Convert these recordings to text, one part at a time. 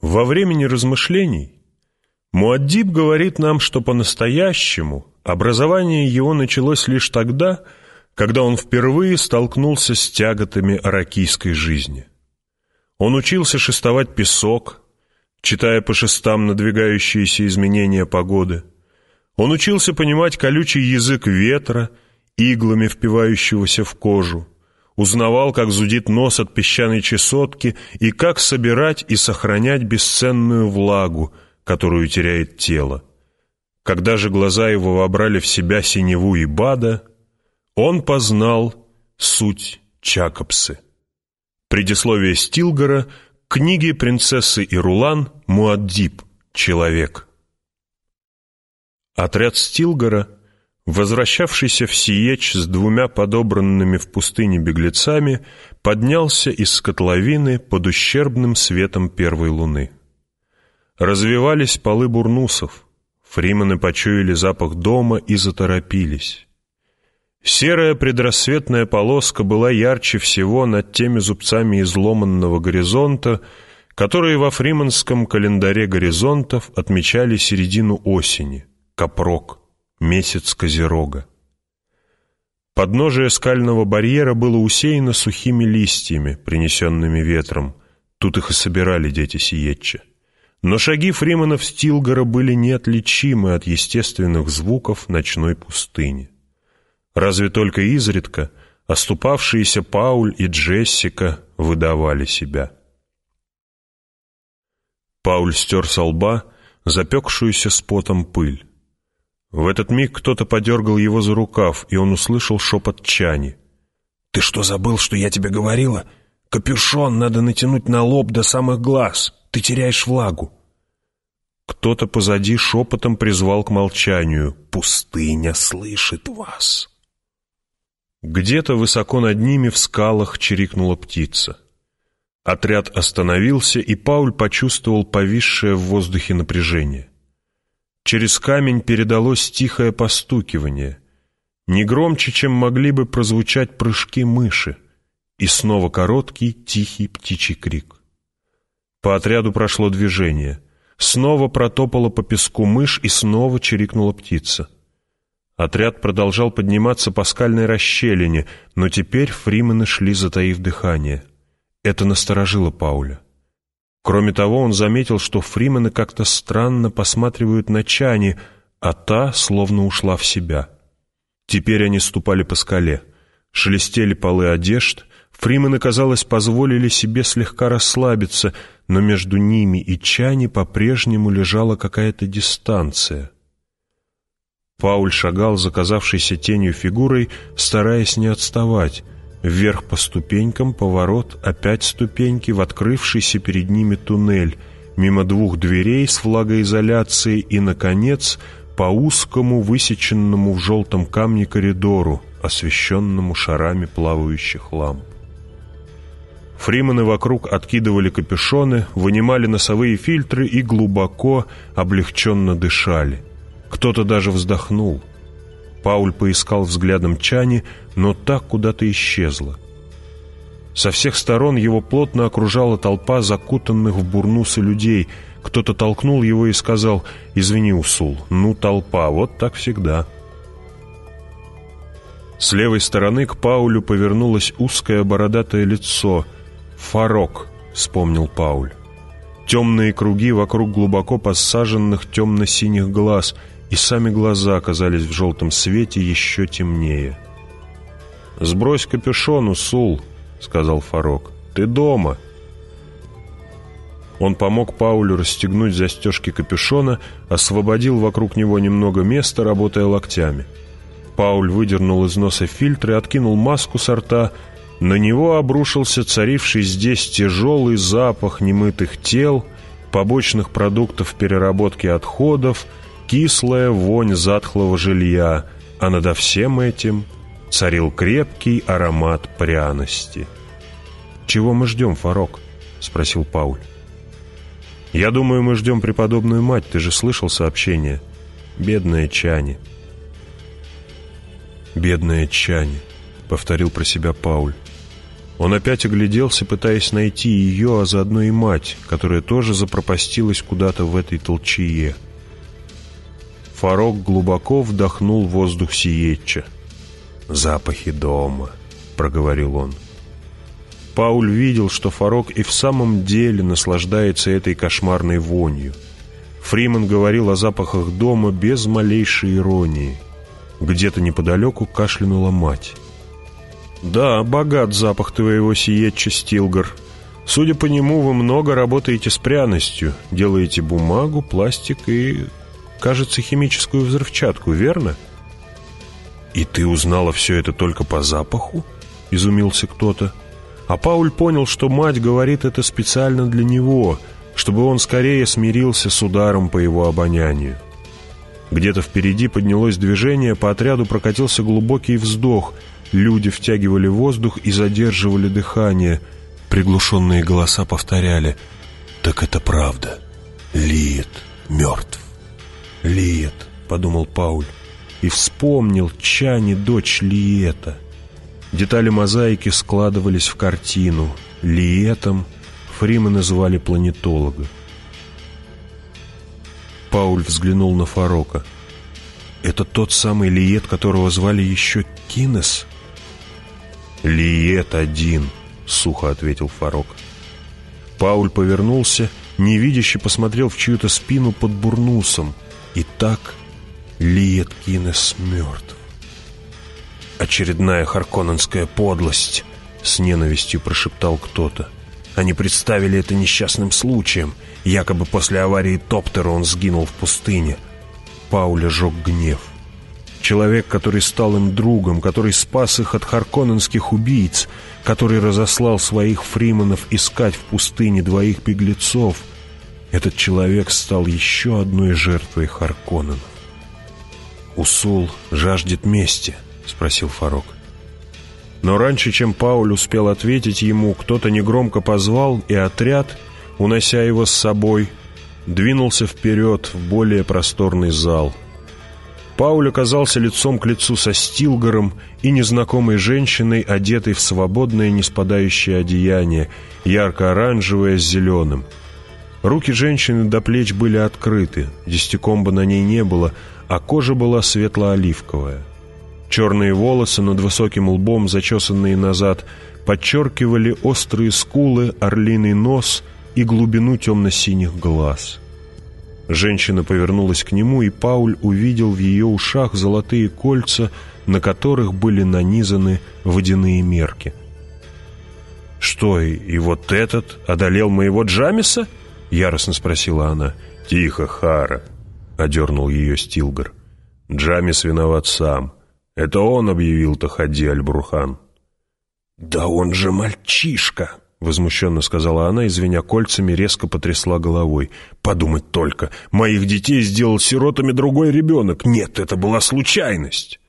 Во времени размышлений Муаддиб говорит нам, что по-настоящему образование его началось лишь тогда, когда он впервые столкнулся с тяготами аракийской жизни. Он учился шестовать песок, читая по шестам надвигающиеся изменения погоды. Он учился понимать колючий язык ветра, иглами впивающегося в кожу узнавал, как зудит нос от песчаной чесотки и как собирать и сохранять бесценную влагу, которую теряет тело. Когда же глаза его вобрали в себя синеву и бада, он познал суть Чакопсы. Предисловие Стилгора к книге принцессы Ирулан Муаддиб «Человек». Отряд Стилгора — возвращавшийся в Сиеч с двумя подобранными в пустыне беглецами, поднялся из котловины под ущербным светом первой луны. Развивались полы бурнусов, фримены почуяли запах дома и заторопились. Серая предрассветная полоска была ярче всего над теми зубцами изломанного горизонта, которые во фриманском календаре горизонтов отмечали середину осени, капрок месяц Козерога. Подножие скального барьера было усеяно сухими листьями, принесенными ветром. Тут их и собирали дети Сиетча. Но шаги Фриманов Стилгора были неотличимы от естественных звуков ночной пустыни. Разве только изредка оступавшиеся Пауль и Джессика выдавали себя. Пауль стер со лба запекшуюся с потом пыль. В этот миг кто-то подергал его за рукав, и он услышал шепот Чани. «Ты что, забыл, что я тебе говорила? Капюшон надо натянуть на лоб до самых глаз. Ты теряешь влагу». Кто-то позади шепотом призвал к молчанию. «Пустыня слышит вас». Где-то высоко над ними в скалах чирикнула птица. Отряд остановился, и Пауль почувствовал повисшее в воздухе напряжение. Через камень передалось тихое постукивание, не громче, чем могли бы прозвучать прыжки мыши, и снова короткий, тихий птичий крик. По отряду прошло движение. Снова протопала по песку мышь и снова чирикнула птица. Отряд продолжал подниматься по скальной расщелине, но теперь фримены шли, затаив дыхание. Это насторожило Пауля. Кроме того, он заметил, что фримены как-то странно посматривают на Чани, а та словно ушла в себя. Теперь они ступали по скале. Шелестели полы одежд. Фримены, казалось, позволили себе слегка расслабиться, но между ними и Чани по-прежнему лежала какая-то дистанция. Пауль шагал за казавшейся тенью фигурой, стараясь не отставать — Вверх по ступенькам, поворот, опять ступеньки в открывшийся перед ними туннель, мимо двух дверей с влагоизоляцией и, наконец, по узкому, высеченному в желтом камне коридору, освещенному шарами плавающих ламп. Фримены вокруг откидывали капюшоны, вынимали носовые фильтры и глубоко, облегченно дышали. Кто-то даже вздохнул. Пауль поискал взглядом Чани, но так куда-то исчезла. Со всех сторон его плотно окружала толпа закутанных в бурнусы людей. Кто-то толкнул его и сказал «Извини, Усул, ну толпа, вот так всегда». С левой стороны к Паулю повернулось узкое бородатое лицо. «Фарок», — вспомнил Пауль. Темные круги вокруг глубоко посаженных темно-синих глаз — и сами глаза оказались в желтом свете еще темнее. «Сбрось капюшон, Усул», — сказал Фарок. «Ты дома». Он помог Паулю расстегнуть застежки капюшона, освободил вокруг него немного места, работая локтями. Пауль выдернул из носа фильтр и откинул маску со рта. На него обрушился царивший здесь тяжелый запах немытых тел, побочных продуктов переработки отходов — кислая вонь затхлого жилья, а над всем этим царил крепкий аромат пряности. «Чего мы ждем, Фарок?» — спросил Пауль. «Я думаю, мы ждем преподобную мать, ты же слышал сообщение. Бедная Чани». «Бедная Чани», — повторил про себя Пауль. Он опять огляделся, пытаясь найти ее, а заодно и мать, которая тоже запропастилась куда-то в этой толчее. Фарок глубоко вдохнул воздух Сиетча. «Запахи дома», — проговорил он. Пауль видел, что Фарок и в самом деле наслаждается этой кошмарной вонью. Фриман говорил о запахах дома без малейшей иронии. Где-то неподалеку кашлянула мать. «Да, богат запах твоего сиетча, Стилгар. Судя по нему, вы много работаете с пряностью, делаете бумагу, пластик и, кажется, химическую взрывчатку, верно?» «И ты узнала все это только по запаху?» — изумился кто-то. А Пауль понял, что мать говорит это специально для него, чтобы он скорее смирился с ударом по его обонянию. Где-то впереди поднялось движение, по отряду прокатился глубокий вздох. Люди втягивали воздух и задерживали дыхание. Приглушенные голоса повторяли «Так это правда. Лиет мертв». «Лиет», — подумал Пауль, и вспомнил Чани, дочь Лиета — Детали мозаики складывались в картину. Лиетом Фрима называли планетолога. Пауль взглянул на Фарока. «Это тот самый Лиет, которого звали еще Кинес?» «Лиет один», — сухо ответил Фарок. Пауль повернулся, невидяще посмотрел в чью-то спину под бурнусом. И так Лиет Кинес мертв. «Очередная харконненская подлость!» — с ненавистью прошептал кто-то. Они представили это несчастным случаем. Якобы после аварии Топтера он сгинул в пустыне. Пауля жег гнев. Человек, который стал им другом, который спас их от харконненских убийц, который разослал своих фриманов искать в пустыне двоих беглецов, этот человек стал еще одной жертвой Харконненов. Усул жаждет мести —— спросил Фарок. Но раньше, чем Пауль успел ответить ему, кто-то негромко позвал, и отряд, унося его с собой, двинулся вперед в более просторный зал. Пауль оказался лицом к лицу со Стилгаром и незнакомой женщиной, одетой в свободное неспадающее одеяние, ярко-оранжевое с зеленым. Руки женщины до плеч были открыты, десятикомба на ней не было, а кожа была светло-оливковая. Черные волосы над высоким лбом, зачесанные назад, подчеркивали острые скулы, орлиный нос и глубину темно-синих глаз. Женщина повернулась к нему, и Пауль увидел в ее ушах золотые кольца, на которых были нанизаны водяные мерки. «Что, и вот этот одолел моего Джамиса?» — яростно спросила она. «Тихо, Хара!» — одернул ее Стилгар. «Джамис виноват сам». Это он объявил Тахади Аль-Брухан. «Да он же мальчишка!» — возмущенно сказала она, извиня кольцами, резко потрясла головой. «Подумать только! Моих детей сделал сиротами другой ребенок! Нет, это была случайность!»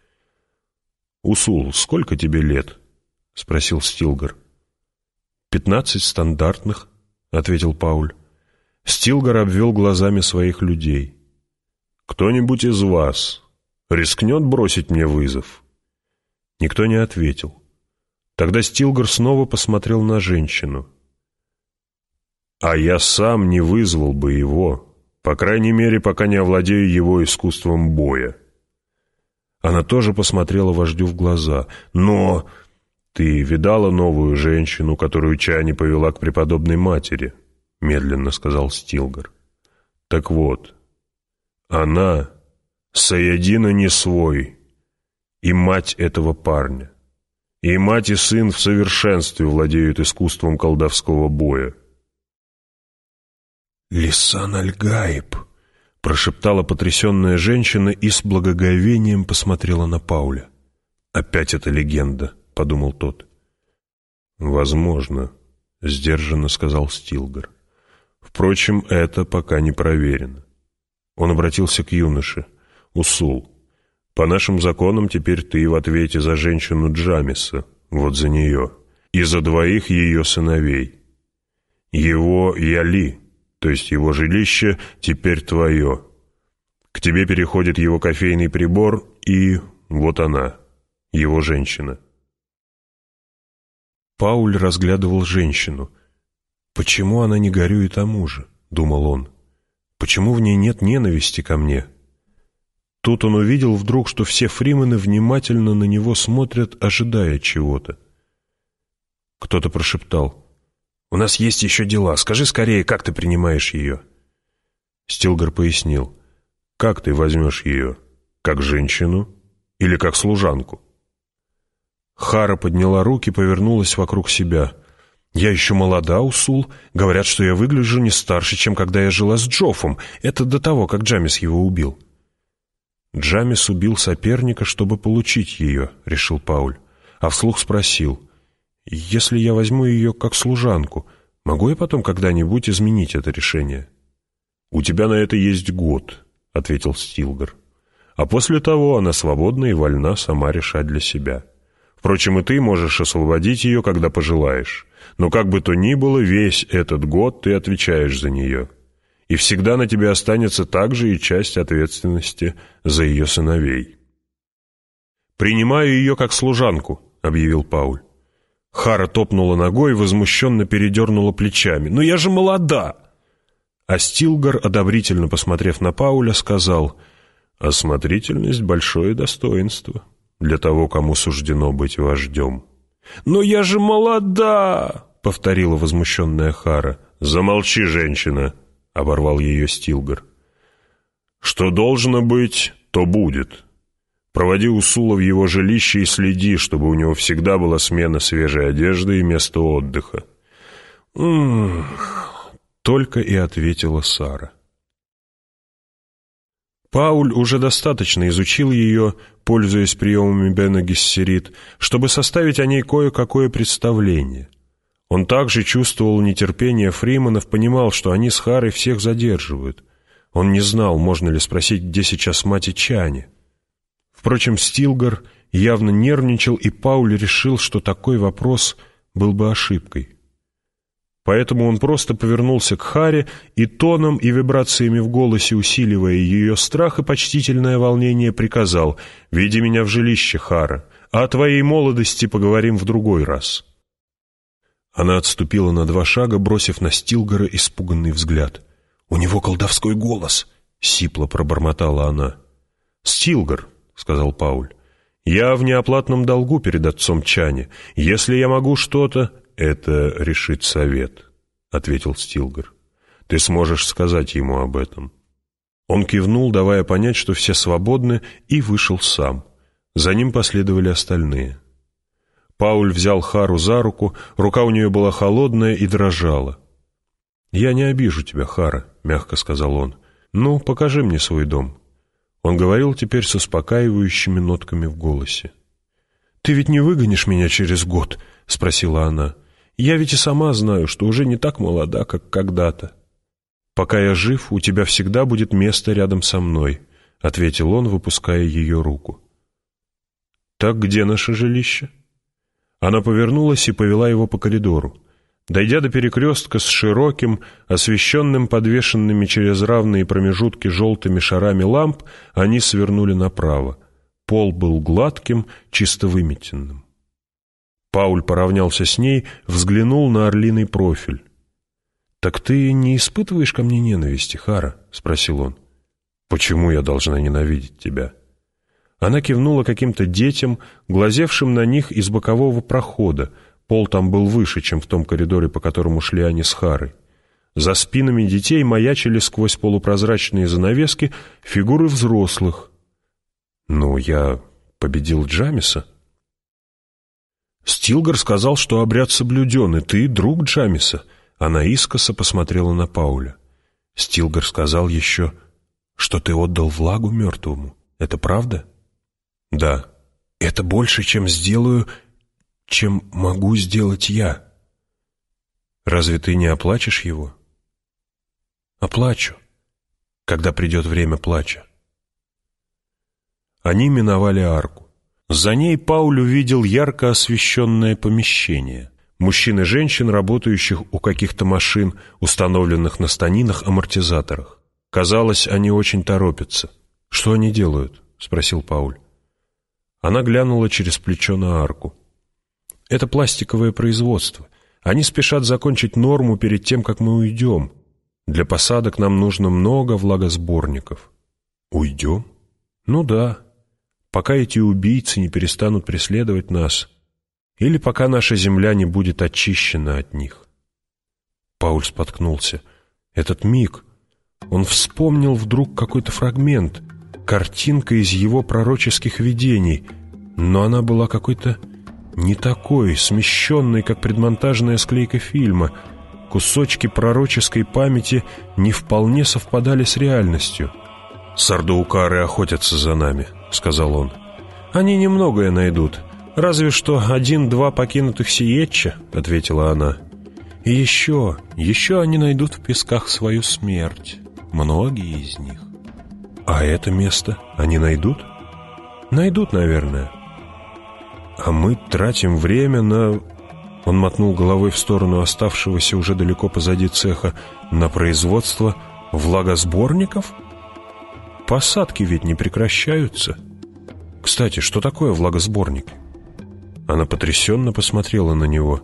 «Усул, сколько тебе лет?» — спросил Стилгар. «Пятнадцать стандартных», — ответил Пауль. Стилгар обвел глазами своих людей. «Кто-нибудь из вас рискнет бросить мне вызов?» Никто не ответил. Тогда Стилгар снова посмотрел на женщину. «А я сам не вызвал бы его, по крайней мере, пока не овладею его искусством боя». Она тоже посмотрела вождю в глаза. «Но ты видала новую женщину, которую Чани повела к преподобной матери?» Медленно сказал Стилгар. «Так вот, она Саядина не свой, и мать этого парня. И мать и сын в совершенстве владеют искусством колдовского боя. «Лисан Аль-Гаиб», — прошептала потрясенная женщина и с благоговением посмотрела на Пауля. «Опять эта легенда», — подумал тот. «Возможно», — сдержанно сказал Стилгар. «Впрочем, это пока не проверено». Он обратился к юноше — Усул, по нашим законам теперь ты в ответе за женщину Джамиса, вот за нее, и за двоих ее сыновей. Его Яли, то есть его жилище, теперь твое. К тебе переходит его кофейный прибор, и вот она, его женщина. Пауль разглядывал женщину. «Почему она не горюет о муже?» — думал он. «Почему в ней нет ненависти ко мне?» Тут он увидел вдруг, что все фримены внимательно на него смотрят, ожидая чего-то. Кто-то прошептал. «У нас есть еще дела. Скажи скорее, как ты принимаешь ее?» Стилгар пояснил. «Как ты возьмешь ее? Как женщину или как служанку?» Хара подняла руки, повернулась вокруг себя. «Я еще молода, Усул. Говорят, что я выгляжу не старше, чем когда я жила с Джоффом. Это до того, как Джамис его убил». «Джамис убил соперника, чтобы получить ее», — решил Пауль. А вслух спросил. «Если я возьму ее как служанку, могу я потом когда-нибудь изменить это решение?» «У тебя на это есть год», — ответил Стилгар. «А после того она свободна и вольна сама решать для себя». Впрочем, и ты можешь освободить ее, когда пожелаешь. Но как бы то ни было, весь этот год ты отвечаешь за нее. И всегда на тебе останется также и часть ответственности за ее сыновей. «Принимаю ее как служанку», — объявил Пауль. Хара топнула ногой и возмущенно передернула плечами. «Но я же молода!» А Стилгар, одобрительно посмотрев на Пауля, сказал, «Осмотрительность — большое достоинство для того, кому суждено быть вождем. «Но я же молода!» — повторила возмущенная Хара. «Замолчи, женщина!» — оборвал ее Стилгар. «Что должно быть, то будет. Проводи Усула в его жилище и следи, чтобы у него всегда была смена свежей одежды и место отдыха». «М только и ответила Сара. Пауль уже достаточно изучил ее, пользуясь приемами Бена Гессерит, чтобы составить о ней кое-какое представление. Он также чувствовал нетерпение Фриманов, понимал, что они с Харой всех задерживают. Он не знал, можно ли спросить, где сейчас мать и Чани. Впрочем, Стилгар явно нервничал, и Пауль решил, что такой вопрос был бы ошибкой. Поэтому он просто повернулся к Харе и тоном и вибрациями в голосе, усиливая ее страх и почтительное волнение, приказал «Веди меня в жилище, Хара, а о твоей молодости поговорим в другой раз». Она отступила на два шага, бросив на Стилгора испуганный взгляд. «У него колдовской голос!» — сипло пробормотала она. «Стилгор», — сказал Пауль, — «я в неоплатном долгу перед отцом Чани. Если я могу что-то...» «Это решит совет», — ответил Стилгар. «Ты сможешь сказать ему об этом». Он кивнул, давая понять, что все свободны, и вышел сам. За ним последовали остальные. Пауль взял Хару за руку, рука у нее была холодная и дрожала. «Я не обижу тебя, Хара», — мягко сказал он. «Ну, покажи мне свой дом». Он говорил теперь с успокаивающими нотками в голосе. «Ты ведь не выгонишь меня через год?» — спросила она. Я ведь и сама знаю, что уже не так молода, как когда-то. Пока я жив, у тебя всегда будет место рядом со мной, — ответил он, выпуская ее руку. «Так где наше жилище?» Она повернулась и повела его по коридору. Дойдя до перекрестка с широким, освещенным подвешенными через равные промежутки желтыми шарами ламп, они свернули направо. Пол был гладким, чисто выметенным. Пауль поравнялся с ней, взглянул на орлиный профиль. «Так ты не испытываешь ко мне ненависти, Хара?» — спросил он. «Почему я должна ненавидеть тебя?» Она кивнула каким-то детям, глазевшим на них из бокового прохода. Пол там был выше, чем в том коридоре, по которому шли они с Харой. За спинами детей маячили сквозь полупрозрачные занавески фигуры взрослых. «Ну, я победил Джамиса», Стилгар сказал, что обряд соблюден, и ты друг Джамиса. Она искоса посмотрела на Пауля. Стилгар сказал еще, что ты отдал влагу мертвому. Это правда? Да. Это больше, чем сделаю, чем могу сделать я. Разве ты не оплачешь его? Оплачу, когда придет время плача. Они миновали арку. За ней Пауль увидел ярко освещенное помещение. Мужчин и женщин, работающих у каких-то машин, установленных на станинах-амортизаторах. Казалось, они очень торопятся. «Что они делают?» — спросил Пауль. Она глянула через плечо на арку. Это пластиковое производство. Они спешат закончить норму перед тем, как мы уйдем. Для посадок нам нужно много влагосборников. Уйдем? Ну да. Пока эти убийцы не перестанут преследовать нас. Или пока наша земля не будет очищена от них. Пауль споткнулся. Этот миг. Он вспомнил вдруг какой-то фрагмент. Картинка из его пророческих видений. Но она была какой-то не такой, смещенной, как предмонтажная склейка фильма. Кусочки пророческой памяти не вполне совпадали с реальностью. «Сардаукары охотятся за нами», — сказал он. «Они немногое найдут. Разве что один-два покинутых Сиетча», — ответила она. «И еще, еще они найдут в песках свою смерть. Многие из них». «А это место они найдут?» «Найдут, наверное». «А мы тратим время на...» Он мотнул головой в сторону оставшегося уже далеко позади цеха. «На производство влагосборников?» «Посадки ведь не прекращаются». «Кстати, что такое влагосборник?» Она потрясенно посмотрела на него.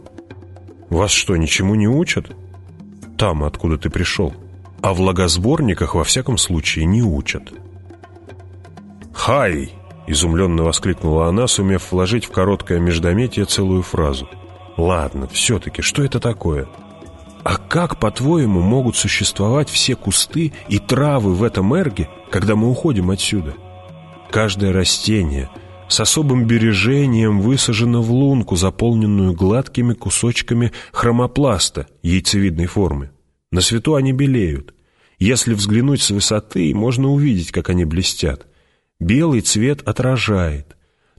«Вас что, ничему не учат?» «Там, откуда ты пришел. О влагосборниках, во всяком случае, не учат». «Хай!» Изумленно воскликнула она, сумев вложить в короткое междометие целую фразу. «Ладно, все-таки, что это такое?» «А как, по-твоему, могут существовать все кусты и травы в этом эрге, когда мы уходим отсюда? Каждое растение с особым бережением высажено в лунку, заполненную гладкими кусочками хромопласта яйцевидной формы. На свету они белеют. Если взглянуть с высоты, можно увидеть, как они блестят. Белый цвет отражает.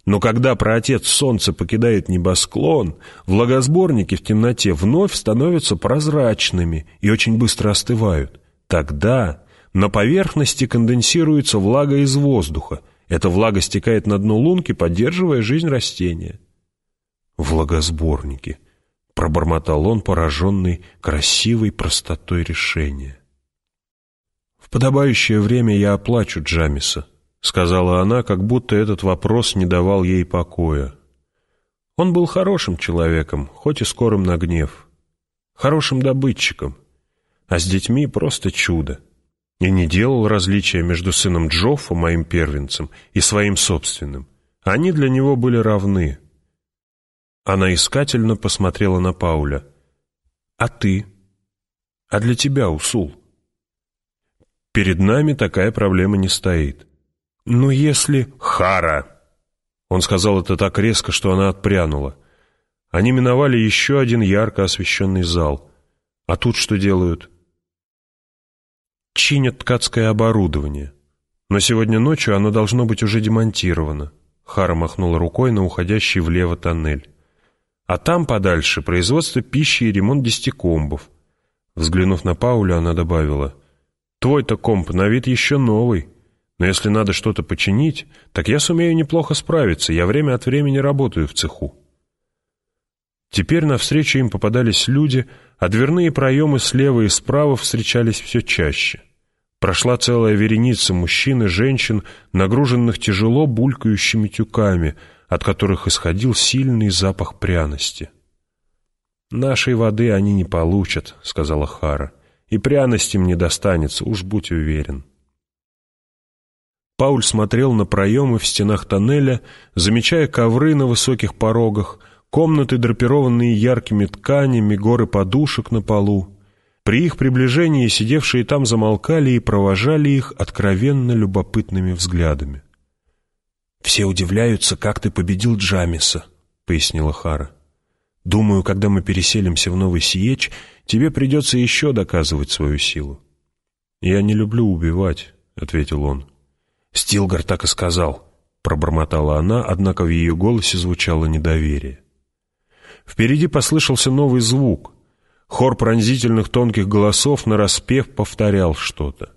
Но когда праотец солнца покидает небосклон, влагосборники в темноте вновь становятся прозрачными и очень быстро остывают. Тогда на поверхности конденсируется влага из воздуха. Эта влага стекает на дно лунки, поддерживая жизнь растения. «Влагосборники», — пробормотал он, пораженный красивой простотой решения. «В подобающее время я оплачу Джамиса», — сказала она, как будто этот вопрос не давал ей покоя. Он был хорошим человеком, хоть и скорым на гнев. Хорошим добытчиком. А с детьми просто чудо. И не делал различия между сыном Джоффа, моим первенцем, и своим собственным. Они для него были равны. Она искательно посмотрела на Пауля. «А ты? А для тебя, Усул?» «Перед нами такая проблема не стоит. «Но если...» «Хара!» Он сказал это так резко, что она отпрянула. Они миновали еще один ярко освещенный зал. А тут что делают? Чинят ткацкое оборудование. Но сегодня ночью оно должно быть уже демонтировано. Хара махнула рукой на уходящий влево тоннель. А там подальше производство пищи и ремонт десятикомбов. Взглянув на Пауля, она добавила, «Твой-то комп на вид еще новый». Но если надо что-то починить, так я сумею неплохо справиться, я время от времени работаю в цеху. Теперь навстречу им попадались люди, а дверные проемы слева и справа встречались все чаще. Прошла целая вереница мужчин и женщин, нагруженных тяжело булькающими тюками, от которых исходил сильный запах пряности. «Нашей воды они не получат», — сказала Хара, — «и пряности им не достанется, уж будь уверен». Пауль смотрел на проемы в стенах тоннеля, замечая ковры на высоких порогах, комнаты, драпированные яркими тканями, горы подушек на полу. При их приближении сидевшие там замолкали и провожали их откровенно любопытными взглядами. «Все удивляются, как ты победил Джамиса», — пояснила Хара. «Думаю, когда мы переселимся в Новый Сиеч, тебе придется еще доказывать свою силу». «Я не люблю убивать», — ответил он. «Стилгар так и сказал», — пробормотала она, однако в ее голосе звучало недоверие. Впереди послышался новый звук. Хор пронзительных тонких голосов нараспев повторял что-то.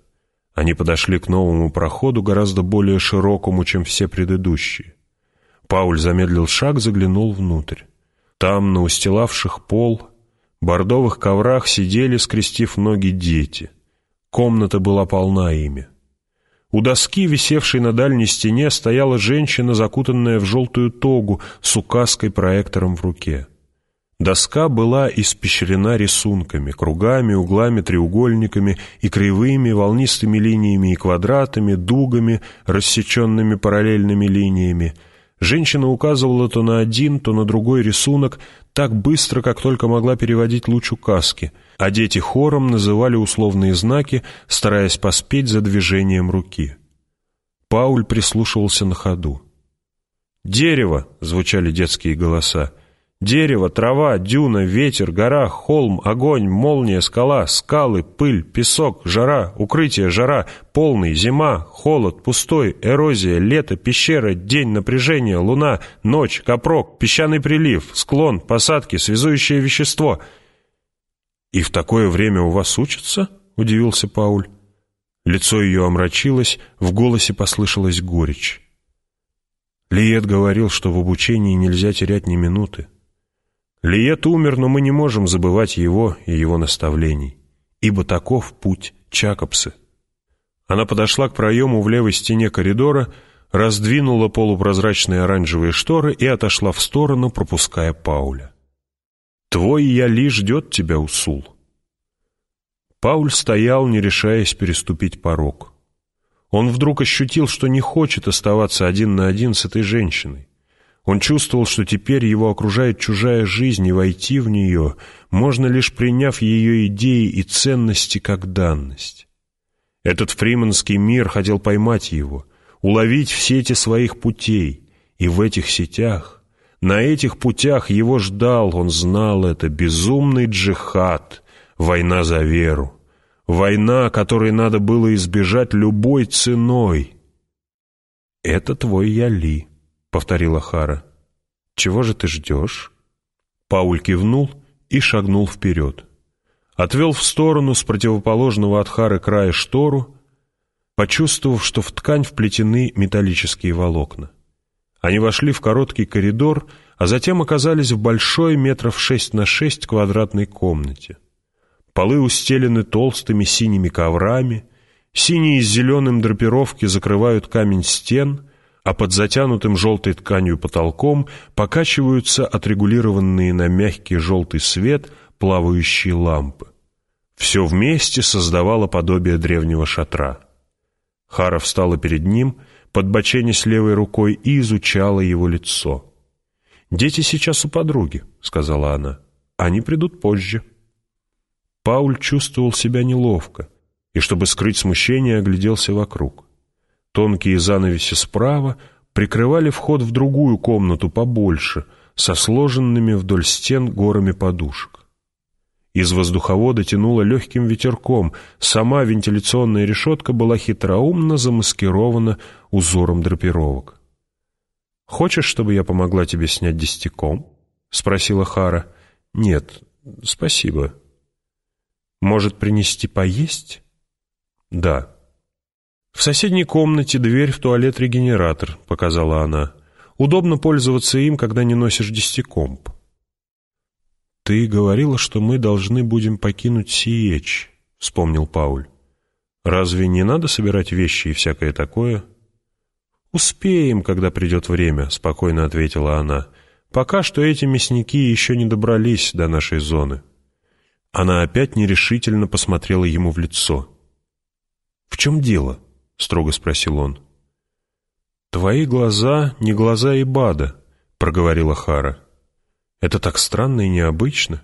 Они подошли к новому проходу, гораздо более широкому, чем все предыдущие. Пауль замедлил шаг, заглянул внутрь. Там, на устилавших пол, бордовых коврах сидели, скрестив ноги, дети. Комната была полна ими. У доски, висевшей на дальней стене, стояла женщина, закутанная в желтую тогу с указкой-проектором в руке. Доска была испещрена рисунками, кругами, углами, треугольниками и кривыми, волнистыми линиями и квадратами, дугами, рассеченными параллельными линиями. Женщина указывала то на один, то на другой рисунок так быстро, как только могла переводить луч указки, а дети хором называли условные знаки, стараясь поспеть за движением руки. Пауль прислушивался на ходу. «Дерево!» — звучали детские голоса. Дерево, трава, дюна, ветер, гора, холм, огонь, молния, скала, скалы, пыль, песок, жара, укрытие, жара, полный, зима, холод, пустой, эрозия, лето, пещера, день, напряжение, луна, ночь, капрок, песчаный прилив, склон, посадки, связующее вещество. «И в такое время у вас учатся?» — удивился Пауль. Лицо ее омрачилось, в голосе послышалась горечь. Лиет говорил, что в обучении нельзя терять ни минуты. Лиет умер, но мы не можем забывать его и его наставлений, ибо таков путь Чакопсы. Она подошла к проему в левой стене коридора, раздвинула полупрозрачные оранжевые шторы и отошла в сторону, пропуская Пауля. «Твой Яли ждет тебя, Усул». Пауль стоял, не решаясь переступить порог. Он вдруг ощутил, что не хочет оставаться один на один с этой женщиной. Он чувствовал, что теперь его окружает чужая жизнь, и войти в нее можно лишь приняв ее идеи и ценности как данность. Этот фриманский мир хотел поймать его, уловить в сети своих путей, и в этих сетях, на этих путях его ждал, он знал это, безумный джихад, война за веру, война, которой надо было избежать любой ценой. «Это твой Яли», — повторила Хара. «Чего же ты ждешь?» Пауль кивнул и шагнул вперед. Отвел в сторону с противоположного от Хары края штору, почувствовав, что в ткань вплетены металлические волокна. Они вошли в короткий коридор, а затем оказались в большой метров шесть на шесть квадратной комнате. Полы устелены толстыми синими коврами, синие с зеленым драпировки закрывают камень стен — а под затянутым желтой тканью потолком покачиваются отрегулированные на мягкий желтый свет плавающие лампы. Все вместе создавало подобие древнего шатра. Хара встала перед ним, подбоченясь левой рукой, и изучала его лицо. «Дети сейчас у подруги», — сказала она. «Они придут позже». Пауль чувствовал себя неловко, и, чтобы скрыть смущение, огляделся вокруг. Тонкие занавеси справа прикрывали вход в другую комнату побольше, со сложенными вдоль стен горами подушек. Из воздуховода тянуло легким ветерком, сама вентиляционная решетка была хитроумно замаскирована узором драпировок. «Хочешь, чтобы я помогла тебе снять десятиком?» — спросила Хара. «Нет, спасибо». «Может, принести поесть?» «Да». «В соседней комнате дверь в туалет-регенератор», — показала она. «Удобно пользоваться им, когда не носишь десятикомп». «Ты говорила, что мы должны будем покинуть Сиеч», — вспомнил Пауль. «Разве не надо собирать вещи и всякое такое?» «Успеем, когда придет время», — спокойно ответила она. «Пока что эти мясники еще не добрались до нашей зоны». Она опять нерешительно посмотрела ему в лицо. «В чем дело?» — строго спросил он. «Твои глаза не глаза Ибада», — проговорила Хара. «Это так странно и необычно.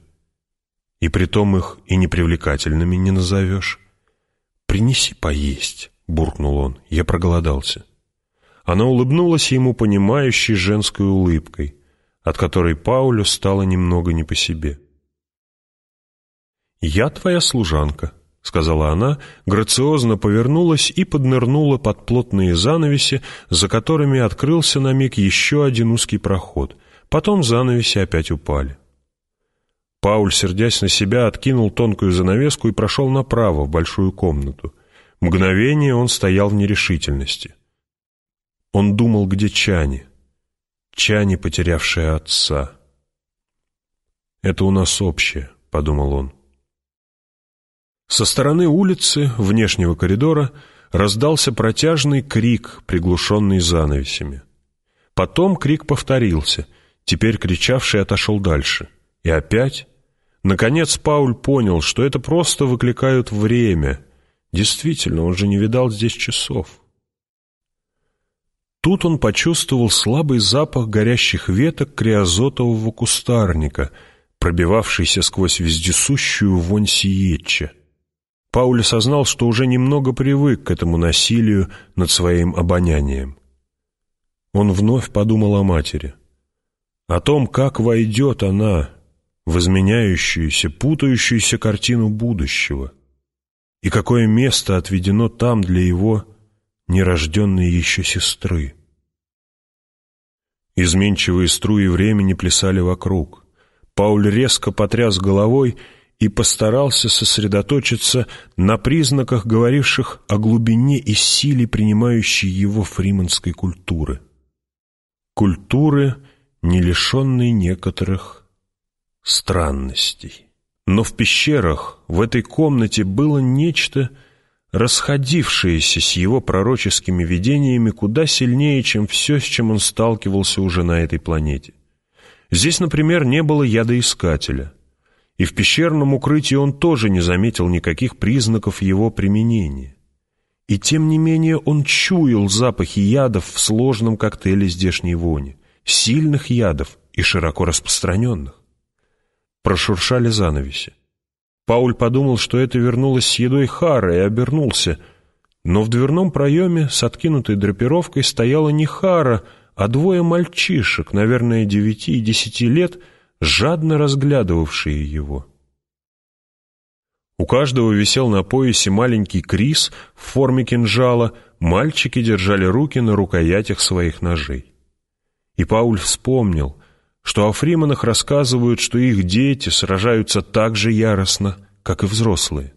И притом их и непривлекательными не назовешь. Принеси поесть», — буркнул он. «Я проголодался». Она улыбнулась ему понимающей женской улыбкой, от которой Паулю стало немного не по себе. «Я твоя служанка», — сказала она, грациозно повернулась и поднырнула под плотные занавеси, за которыми открылся на миг еще один узкий проход. Потом занавеси опять упали. Пауль, сердясь на себя, откинул тонкую занавеску и прошел направо, в большую комнату. Мгновение он стоял в нерешительности. Он думал, где Чани. Чани, потерявшая отца. «Это у нас общее», — подумал он. Со стороны улицы, внешнего коридора, раздался протяжный крик, приглушенный занавесями. Потом крик повторился, теперь кричавший отошел дальше. И опять... Наконец Пауль понял, что это просто выкликают время. Действительно, он же не видал здесь часов. Тут он почувствовал слабый запах горящих веток криозотового кустарника, пробивавшийся сквозь вездесущую вонь сиетча. Пауль осознал, что уже немного привык к этому насилию над своим обонянием. Он вновь подумал о матери. О том, как войдет она в изменяющуюся, путающуюся картину будущего, и какое место отведено там для его нерожденной еще сестры. Изменчивые струи времени плясали вокруг. Пауль резко потряс головой и постарался сосредоточиться на признаках, говоривших о глубине и силе принимающей его фриманской культуры. Культуры, не лишенной некоторых странностей. Но в пещерах, в этой комнате было нечто, расходившееся с его пророческими видениями куда сильнее, чем все, с чем он сталкивался уже на этой планете. Здесь, например, не было ядоискателя, и в пещерном укрытии он тоже не заметил никаких признаков его применения. И тем не менее он чуял запахи ядов в сложном коктейле здешней вони, сильных ядов и широко распространенных. Прошуршали занавеси. Пауль подумал, что это вернулось с едой Хара, и обернулся. Но в дверном проеме с откинутой драпировкой стояла не Хара, а двое мальчишек, наверное, девяти и десяти лет, жадно разглядывавшие его. У каждого висел на поясе маленький крис в форме кинжала, мальчики держали руки на рукоятях своих ножей. И Пауль вспомнил, что о Фриманах рассказывают, что их дети сражаются так же яростно, как и взрослые.